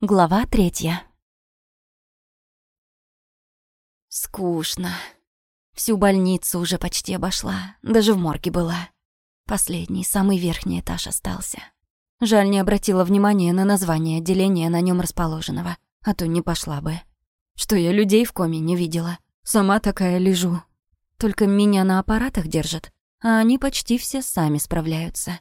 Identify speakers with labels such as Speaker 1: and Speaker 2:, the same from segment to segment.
Speaker 1: Глава третья. Скучно. Всю больницу уже почти обошла, даже в морге была. Последний, самый верхний этаж остался. Жаль, не обратила внимания на название отделения на нем расположенного, а то не пошла бы. Что я людей в коме не видела. Сама такая лежу. Только меня на аппаратах держат, а они почти все сами справляются.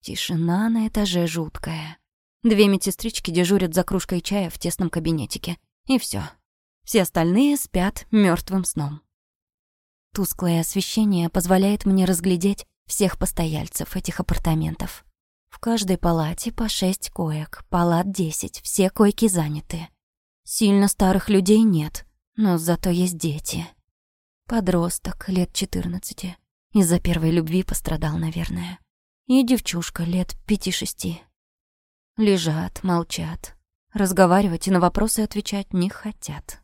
Speaker 1: Тишина на этаже жуткая. Две медсестрички дежурят за кружкой чая в тесном кабинетике. И все. Все остальные спят мертвым сном. Тусклое освещение позволяет мне разглядеть всех постояльцев этих апартаментов. В каждой палате по шесть коек, палат десять, все койки заняты. Сильно старых людей нет, но зато есть дети. Подросток лет четырнадцати. Из-за первой любви пострадал, наверное. И девчушка лет пяти-шести. Лежат, молчат. Разговаривать и на вопросы отвечать не хотят.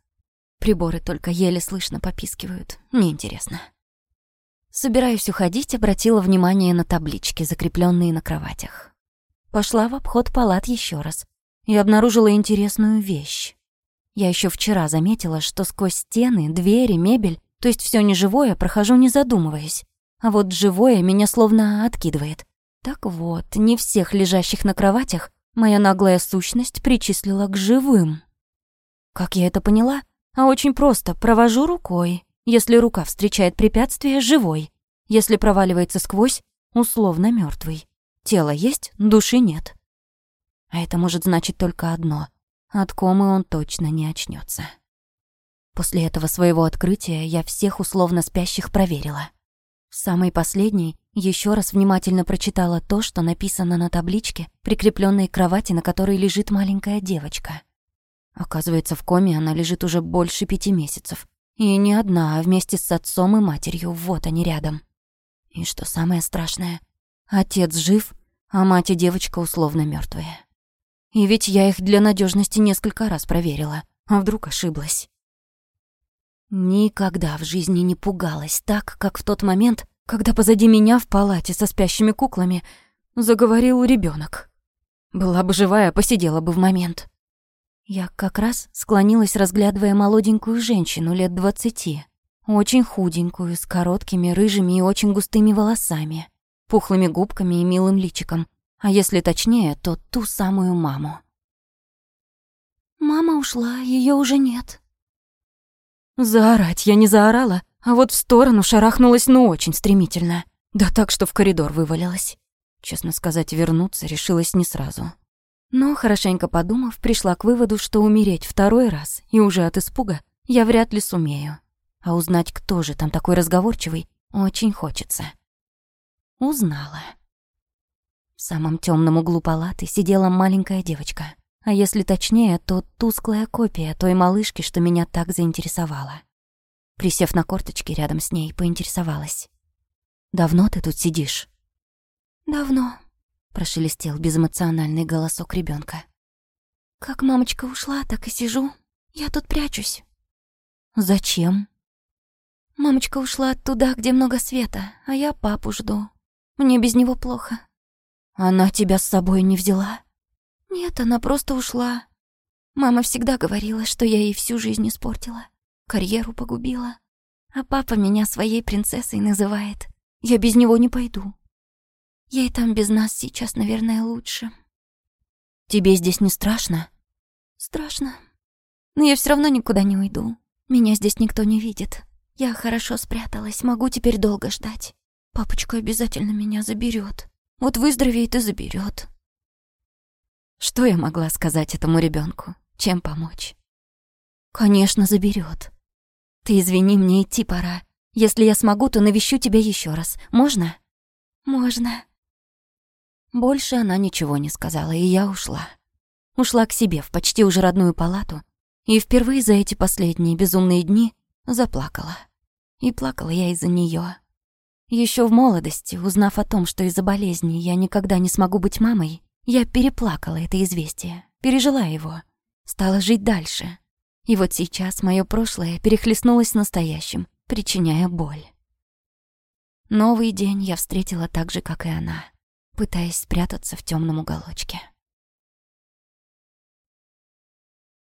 Speaker 1: Приборы только еле слышно попискивают. Неинтересно. Собираюсь уходить, обратила внимание на таблички, закрепленные на кроватях. Пошла в обход палат еще раз и обнаружила интересную вещь. Я еще вчера заметила, что сквозь стены, двери, мебель, то есть все неживое, прохожу не задумываясь. А вот живое меня словно откидывает. Так вот, не всех лежащих на кроватях Моя наглая сущность причислила к живым. Как я это поняла? А очень просто. Провожу рукой. Если рука встречает препятствие, живой. Если проваливается сквозь, условно мертвый. Тело есть, души нет. А это может значить только одно. От комы он точно не очнется. После этого своего открытия я всех условно спящих проверила. В самый последний еще раз внимательно прочитала то, что написано на табличке, прикрепленной к кровати, на которой лежит маленькая девочка. Оказывается, в коме она лежит уже больше пяти месяцев. И не одна, а вместе с отцом и матерью, вот они рядом. И что самое страшное, отец жив, а мать и девочка условно мертвые. И ведь я их для надежности несколько раз проверила, а вдруг ошиблась. Никогда в жизни не пугалась так, как в тот момент, когда позади меня в палате со спящими куклами заговорил ребенок. Была бы живая, посидела бы в момент. Я как раз склонилась, разглядывая молоденькую женщину лет двадцати. Очень худенькую, с короткими, рыжими и очень густыми волосами, пухлыми губками и милым личиком. А если точнее, то ту самую маму. «Мама ушла, ее уже нет». Заорать я не заорала, а вот в сторону шарахнулась, но очень стремительно. Да так, что в коридор вывалилась. Честно сказать, вернуться решилась не сразу. Но, хорошенько подумав, пришла к выводу, что умереть второй раз, и уже от испуга, я вряд ли сумею. А узнать, кто же там такой разговорчивый, очень хочется. Узнала. В самом темном углу палаты сидела маленькая девочка. А если точнее, то тусклая копия той малышки, что меня так заинтересовала. Присев на корточки рядом с ней, поинтересовалась. «Давно ты тут сидишь?» «Давно», — прошелестел безэмоциональный голосок ребенка. «Как мамочка ушла, так и сижу. Я тут прячусь». «Зачем?» «Мамочка ушла оттуда, где много света, а я папу жду. Мне без него плохо». «Она тебя с собой не взяла?» «Нет, она просто ушла. Мама всегда говорила, что я ей всю жизнь испортила карьеру погубила. А папа меня своей принцессой называет. Я без него не пойду. Ей там без нас сейчас, наверное, лучше. Тебе здесь не страшно? Страшно. Но я все равно никуда не уйду. Меня здесь никто не видит. Я хорошо спряталась, могу теперь долго ждать. Папочка обязательно меня заберет. Вот выздоровеет и заберет. Что я могла сказать этому ребенку? Чем помочь? Конечно, заберет. Ты извини, мне идти пора. Если я смогу, то навещу тебя еще раз. Можно? Можно. Больше она ничего не сказала, и я ушла. Ушла к себе в почти уже родную палату, и впервые за эти последние безумные дни заплакала. И плакала я из-за нее. Еще в молодости, узнав о том, что из-за болезни я никогда не смогу быть мамой, я переплакала это известие, пережила его, стала жить дальше. И вот сейчас мое прошлое перехлестнулось настоящим, причиняя боль. Новый день я встретила так же, как и она, пытаясь спрятаться в темном уголочке.